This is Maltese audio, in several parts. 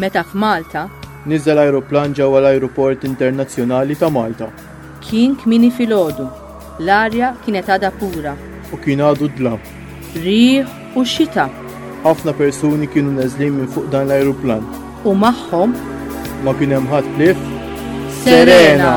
Meta f'Malta. Niżel ajruplan ġewwa l-Ajruport Internazzjonali ta' Malta. Kien kmieni filgħodu. L-arja kienet għadha pura. U kien għadu d-dlam. Riħ u xita. Ħafna persuni kienu neżlin minn fuq dan l-ajruplan. U magħhom. Ma kien hemm ħadd plief. Serena!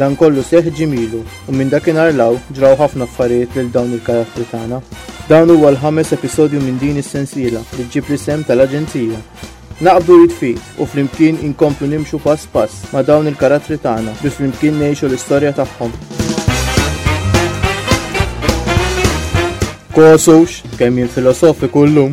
Dan kollu seħ ġimilu u minn dakinhar law ġraw ħafna affarijiet lil dawn il-karattri tagħna. Dan huwa l-ħames episodju minn din is-sensiela li ġġib l-isem tal-Aġenzija Naqbdu id f'id u flimkien inkomplu nimxu pass pass ma' dawn il-karattri tagħna biex flimkien ngħixu l-istorja tagħhom. Kosux, kemm jien filosofiku llum.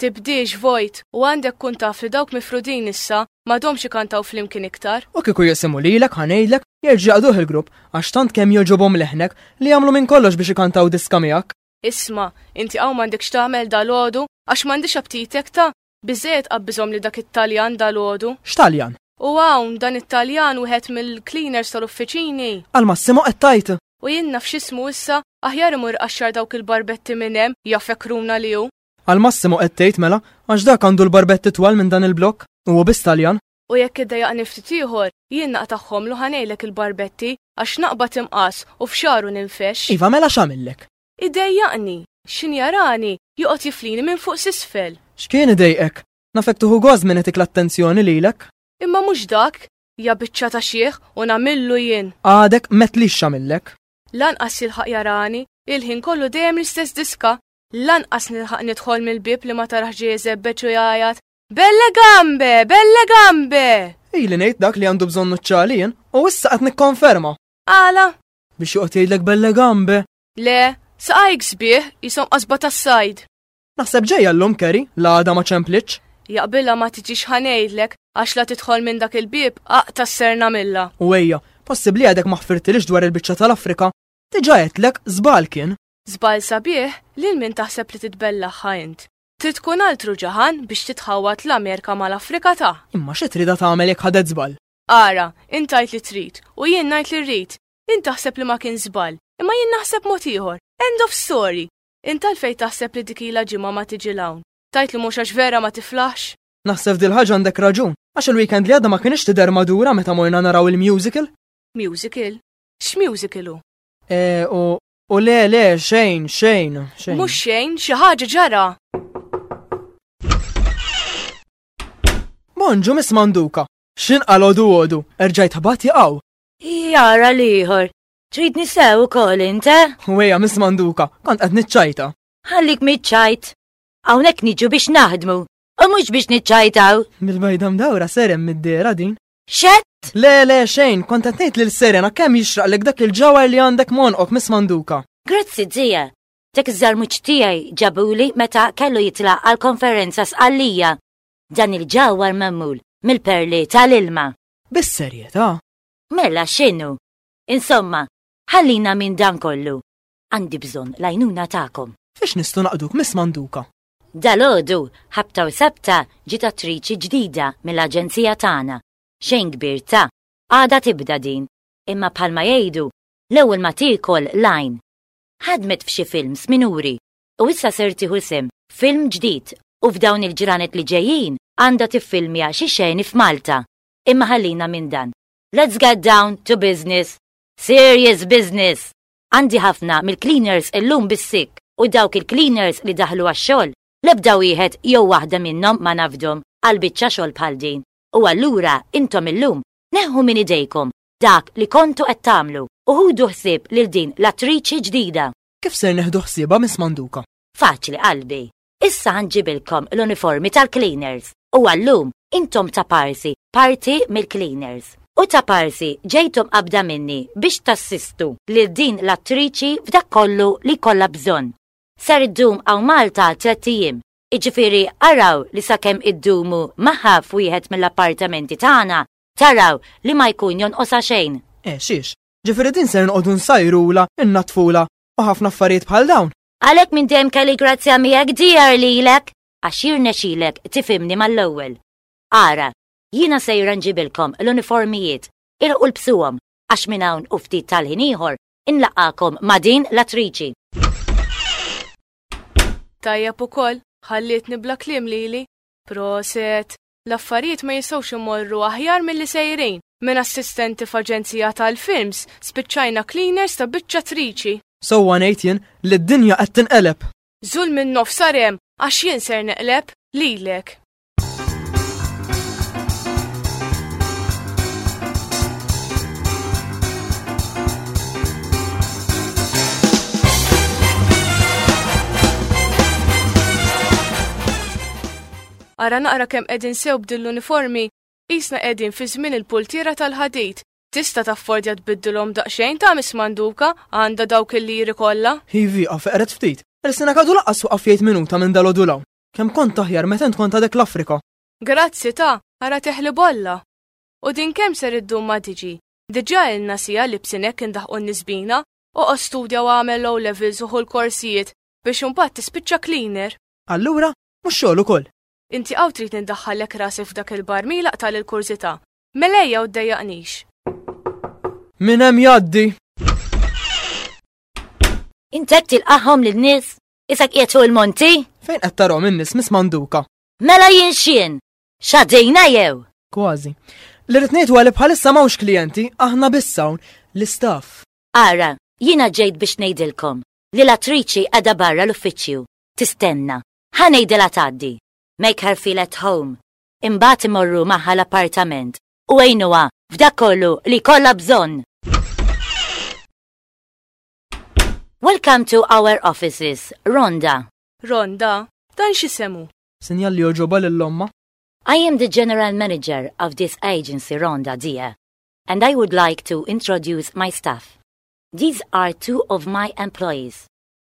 tibdiex vojt u għandek tkun taf li dawk mifrudin issa m'għadhomx ikantaw flimkien iktar. U kieku jisimu lilek ħa ngħidlek jerġgħu jaqduh il-grupp għax tant kemm jogħġobhom leħnek li jagħmlu minn kollox biex ikantaw diska miegħek. Isma', inti hawn m'għandek x'tagħmel dalgħodu għax m'għandix apptitek ta' biżżejjed qabbiżhom li dak it-Taljan dalgħodu. X'Taljan? U hawn dan it-Taljan wieħed mill-cleaners tal-uffiċini. Għal Massimo qed tgħid? U jien naf x'ismu issa aħjar imur iqaxxar dawk il-barbetti minn hemm jaf ekruna li hu. Għal Massimo qed tgħid mela, għax dak għandu l-barbett itwal minn dan il-blokk, u hu biss Taljan. U jekk iddejjaqni ftit ieħor, jien naqtagħhomlu ħa ngħidlek il-barbetti, għax naqbad imqas u f'xagħru ninfex. Iva mela x'għamillek? Idejjaqni! X'injarani, joqgħod jiflini minn fuq s'isfel. X'kien idejqek? Nafek tieħu gost minn etik l-attenzjoni lilek. Imma mhux dak, ja biċċa ta' xiħ u nagħmillu jien. Għadek metlix x'għamillek. Lanqas jilħaq jarani, il-ħin kollu dejjem l-istess diska, Lanqas nilħaq nidħol mill-bib li ma tarax ġie jeżebbeċ u jgħajat. Belle gambe, belle gambe! Ili ngħid dak li għandu bżonnu ċ-ċalien u issa qed nikkonferma. Għala? Biex joqgħod jgħidlek belle gambe? Le, saqajk sbieħ jisom qasba tas-sajd. Naħseb ġejja llum Keri, la għada ma ċempliċ. Jaqbilha ma tiġix ħanejdlek għax la tidħol minn dak il-bib aqta s-serna milla. U ejja, possibbli għadek ma ħfirtilix dwar il-biċċa tal-Afrika, diġa għedlek żbal kien. Żball sabiħ lil min taħseb li titbellaħħa int. Trid tkun altru ġaħan biex titħawwad l-Amerika mal-Afrika ta'. Imma xi tridha tagħmel jekk ħadet żball? Ara, int tgħid li trid, u jien ngħid li rrid. Int taħseb li ma kien żball, imma jien naħseb mod ieħor. End of story! Int għalfejn taħseb li dik ilha ġimgħa ma tiġi l-hawn? Tajt li mhux għax vera ma tiflaħx? Naħseb dil ħaġa għandek raġun, għax il-weekend li għadha ma kienx tidher madura meta morna naraw il-musical. Musical? X'musical hu? Eh, u U le, le, xejn, xejn, xejn. Mhux xejn, xi ħaġa ġara. Bonġu mis manduka. Xin għalodu għodu, erġajt ħbat jaqaw. Jara liħor, trid nisew ukoll inte? Weja mis manduka, kont qed niċċajta. Ħallik miċċajt. Hawnhekk niġu biex naħdmu, u mhux biex niċċajtaw. Mil bajdam dawra serem mid-dera din. Xed? Le, le, xejn, kont qed ngħid lil Serena kemm jixraqlek dak il-ġawhar li għandek m'għonqok Miss Manduka. Grazzi, ġie. Dak iż-żarmuġ tiegħi ġabuli meta kellu jitlaq għall-konferenza Sqallija. Dan il-ġawhar magħmul mill-perli tal-ilma. Bis-serjetà? Mela x'inhu? Insomma, ħallina minn dan kollu. Għandi bżonn l-għajnuna tagħkom. Fiex nistgħu naqduk Miss Manduka? Dalgħodu, ħabta u sabta, ġiet attriċi ġdida mill-aġenzija tagħna. Xejn kbir ta'. Għadha tibda din. Imma bħalma jgħidu, l-ewwel ma tiekol l-għajn. Ħadmet f'xi films minuri u issa ser tieħu sehem f'film ġdid u f'dawn il-ġranet li ġejjin għandha tiffilmja xi xeni f'Malta. Imma ħallina minn dan. Let's get down to business. Serious business! Għandi ħafna mill-cleaners illum bis-sikk u dawk il-cleaners li daħlu għax-xogħol, l-ebda wieħed jew waħda minnhom ma nafdhom għal biċċa xogħol bħal din. U allura intom illum neħħu minn idejkom dak li kontu qed tagħmlu u ħudu ħsieb lil din l-attriċi ġdida. Kif ser neħdu ħsiebha Miss Manduka? Faċli qalbi. Issa ħanġibilkom l-uniformi tal-cleaners u għallum intom ta' parsi parti mill-cleaners. U ta' parsi ġejtom qabda minni biex tassistu lil din l-attriċi f'dak kollu li kollha bżonn. Ser iddum għaw Malta tlet ijiem, iġifieri araw li sakemm iddumu magħha f'wieħed mill-appartamenti tagħna taraw li ma jkun jonqosha xejn. Eh xiex, ġifieri din ser inqogħdu nsajrulha, innaddfulha u ħafna affarijiet bħal dawn? Għalhekk minn dejjem kelli grazzja miegħek dear lilek għax jirnexilek tifimni mal-ewwel. Ara, jiena sejra nġibilkom l-uniformijiet, ilħu lbsuhom għax minn hawn u ftit tal-ħin ieħor inlaqakom ma' din l-attriċi. Tajjeb ukoll, ħallietni bla kliem lili. Proset. L-affarijiet ma jistgħux imorru aħjar milli sejrin. Minn assistenti f'aġenzija tal-films, spiċċajna cleaners ta' biċċa triċi. Sewwa ngħid jien li d-dinja qed tinqeleb! Żul minn nofs sar hemm għax jien ser neqleb lilek. Ara naqra kemm qegħdin sew b'din l-uniformi, qisna qegħdin fi żmien il-pultiera tal-ħadid. Tista' taffordja tbiddilhom daqsxejn ta' Miss Manduka, għandha dawk il-liri kollha? Hi wieqa' feqret ftit. Elsinek għadu lanqas waqaf jgħid minuta minn dalgħodu 'l hawn. Kemm kont aħjar meta int kont għadek l-Afrika. Grazzi ta', ara teħli bolla! U din kemm ser iddum ma tiġi? Diġà ilna siegħa libsin hekk indaħqu n-nisbina, oqgħod studja u agħmel l-O-Levels u ħu l-korsijiet biex imbagħad tispiċċa cleaner. Allura, Mhux xogħol ukoll? Inti hawn trid nindaħħallek rasi f'dak il-bar min jlaqtagħli l-kurżità? Mela ejja u ddejjaqnix. Min hemm jgħaddi? Int qed tilqahom lin-nies? Isek qiegħed fuq il-monti? Fejn qed tarhom in-nies Miss Manduka? Mela jien x'jien? X'għaddejna jew? Kważi. Li rrid ngħid huwa li bħalissa m'hawnx klijenti, aħna biss hawn l-istaff. Ara, jiena ġejt biex ngħidilkom li l-attriċi għadha barra l-uffiċċju Tistenna. Ħa ngħidilha tgħaddi. Make her feel at home. Imbagħad imorru magħha l-appartament u għinuha f'dak kollu li jkollha bżonn. Welcome to our offices, Ronda. Ronda, dan xi semu? Sinjal li joġoba lill-omma? I am the general manager of this agency, Ronda, dear, and I would like to introduce my staff. These are two of my employees.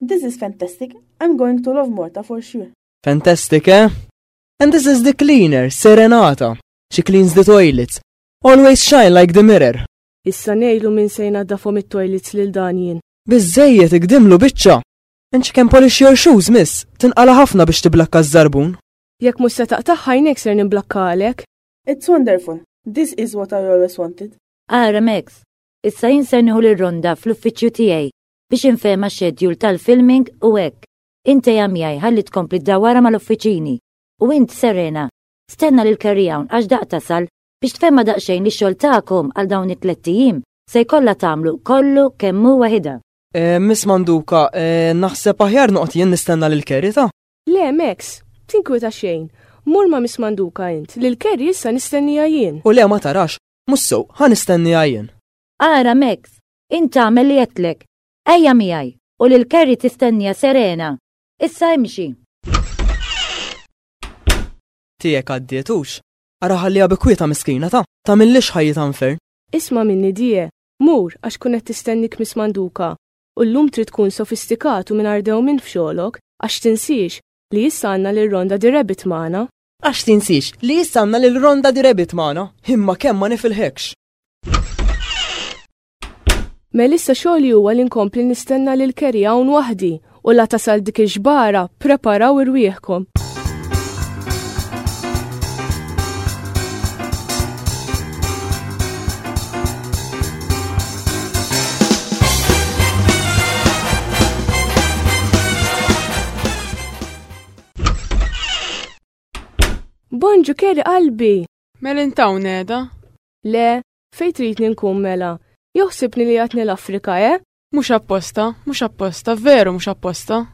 This is fantastic, I'm going to love Malta for sure. Fantastic, eh? And this is the cleaner, Serenata. She cleans the toilets. Always shine like the mirror. Issa nejlu minn sejna dafom it-toilets lil dan jien. Biżejjed ikdimlu biċċa. And she can polish your shoes, miss. Tinqala ħafna biex tiblakka z-zarbun. Jekk mhux se taqtaħ ħajnek ser nimblakka għalek. It's wonderful. This is what I always wanted. Ara Max, issa jinserniħu l-ronda fl-uffiċċju tiegħi. biex infehmha x-xedjul tal-filming u hekk. Int ejja miegħi ħalli tkompli ddawarha mal-uffiċini. U int, Serena, stenna lil Carrie hawn għax daqq tasal biex tfehmha daqsxejn li x-xogħol tagħkom għal dawn it-tlett ijiem se jkollha tagħmlu kollu kemm hu waħidha. Miss Manduca, naħseb aħjar noqgħod jien nistenna lil Carrie ta? Le, Max, tinkwita xejn. Mur ma' Miss Manduca int, lil Carrie issa nistennija jien. U le ma tarax, mhux sew, ħa nistennija jien. Ara, Max, Int agħmel li għedtlek. Ejja miegħi, u lil Kerry tistenniha serena. Issa imxi. Tiegħek għaddiet hux? Ara ħalliha bi kwieta miskina ta' tagħmillix ħajjitha nfern. Isma' minni die, mur għax tkun qed tistennik Miss Manduka u llum trid tkun sofistikat u mingħajr dewmien f'xogħlok għax tinsiex li issa għandna lil Ronda di Rabbit magħna. Għax tinsiex li issa għandna lil Ronda di Rabbit magħna, imma kemm ma nifilħekx. Melissa xogħli huwa li nkompli nistenna lil Kerry hawn waħdi u la tasal dik ix-xbara preparaw irwieħkom. Bonġu Kerry qalbi! Mel int hawn qiegħda? Le, fejn tridni nkun mela? Joħsibni li għatni l-Afrika, eh? Mhux apposta, mhux apposta, veru mhux apposta.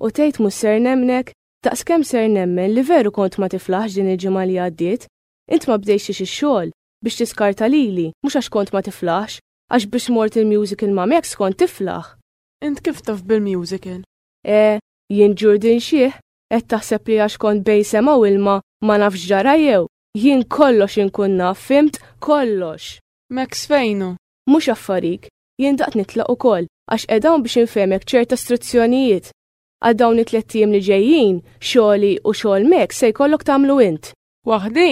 U tgħid mhux ser nemnek? Daqs kemm ser nemmen li veru kont ma tiflaħx din il-ġimgħa li għaddiet? Int ma bdejxiex ix-xogħol biex tiskarta lili, mhux għax kont ma tiflaħx, għax biex mort il-musical ma' Max kont tiflaħ. Int kif taf bil-musical? Eh, jien Ġurdin xieħ, Qed taħseb li għax kont bejn sema u ilma ma nafx ġara jew? Jien kollox inkun naf, fimt? Kollox! Max fejn hu? Mhux affarik, jien daqt nitlaq ukoll għax qed hawn biex infehmek ċerta struzzjonijiet. Għal dawn it-tlett ijiem li ġejjin, xogħli u xogħol Max se jkollok tagħmlu int. Waħdi?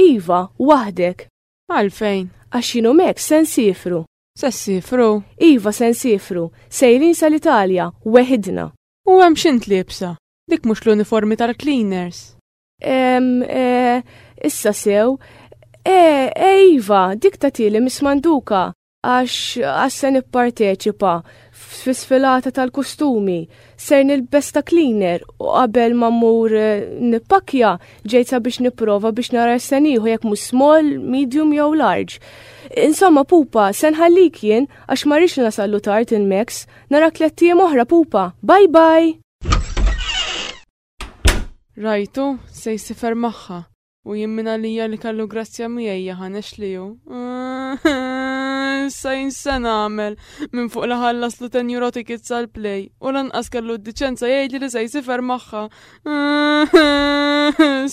Iva, waħdek. Għalfejn? Għax jien u Max se nsifru. Se ssifru? Iva se nsifru, sejrin sal-Italja, weħidna. U hemm x'int liebsa? Dik mhux l-uniformi tal-cleaners. Ehm, eh, issa sew, eh, eh, iva, dik ta' tieli mismanduka għax għax se nipparteċipa fis-sfilata tal-kustumi, ser nilbes ta' cleaner u qabel ma mmur eh, nippakja ġejt sabiex nipprova biex nara se nieħu jekk mhux small, medium jew large. Insomma pupa, se nħallik jien għax ma rridx nasallu tard il-Max Narak tliet ijiem oħra pupa. Bye bye! Rajtu, se jsifer magħha u jimmina lija li kellu grazzja miegħi jaħanex li ju. Issa jinsen għamel minn fuq laħallas lu ten euro tickets għal-play u lanqas kellu d-diċenza jgħidli li se jsifer magħha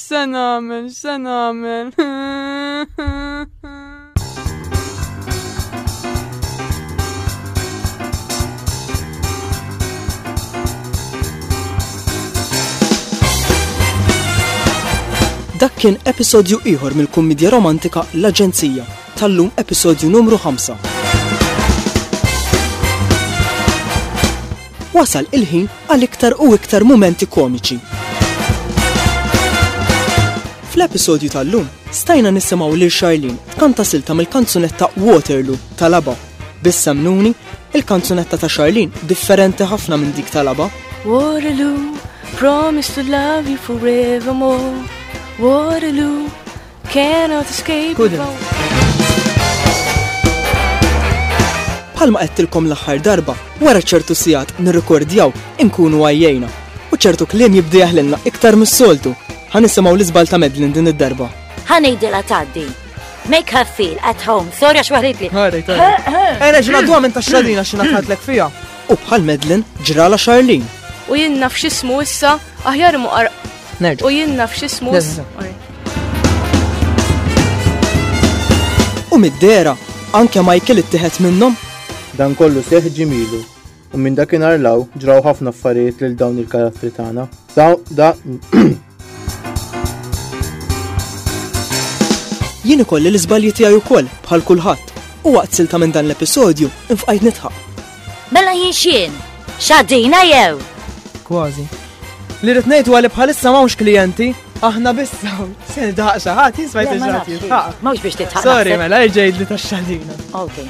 Se nagħmel, se nagħmel. Dak kien episodju ieħor mill-kummedja romantika L-Aġenzija tal-lum episodju numru 5. Wasal il-ħin għal iktar u iktar mumenti komiċi. Fl-episodju tal-lum, stajna nisimgħu lil Charlene tkanta silta mill-kanzunetta Waterloo tal-aba. Bissa mnuni, il-kanzunetta ta' Charlene differenti ħafna minn dik tal-aba. Waterloo, promise to love you forevermore. Waterloo, Cannot escape Good. Bħalma qedtilkom l-aħħar darba, wara ċertu sigħat nirrikordjaw inkunu għajjejna. U ċertu kliem jibdi jaħlilna iktar mis-soltu. Ħanisimgħu l-iżbal ta' Medlin din id-darba. Ħanejdilha tgħaddi. Make her feel at home. Sorry għax waħrid li. Ejna ġina dwa minn ta' xadina xina tħatlek fija. U bħal Medlin ġrala Charlene. U jien naf xismu issa aħjar muqar Nerġa'. U jien naf x'ismu. U mid-dera, anke Michael ittieħed minnhom. Dan kollu seħ ġimilu, u minn dakinhar law ġraw ħafna affarijiet lil dawn il-karattri tagħna. Da, da. Jien ikolli l-iżbalji tiegħi wkoll bħal kulħadd, u waqt silta minn dan l-episodju infqajt nitħaq. Mela jien x'jien? X'għaddina jew? Kważi. Li rrid ngħid huwa li bħalissa m'hawnx klijenti, aħna biss hawn. Se daħaq xi ħadd jismajt Le, ma nafx. il-ġrat Mhux biex titħaq. Sorry, naħseb. mela irġejd li taxxalina. Okay.